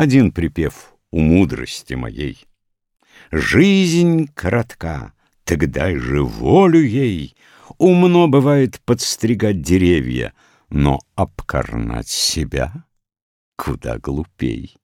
Один припев у мудрости моей. Жизнь коротка, тогда же волю ей. Умно бывает подстригать деревья, но обкорнать себя куда глупей.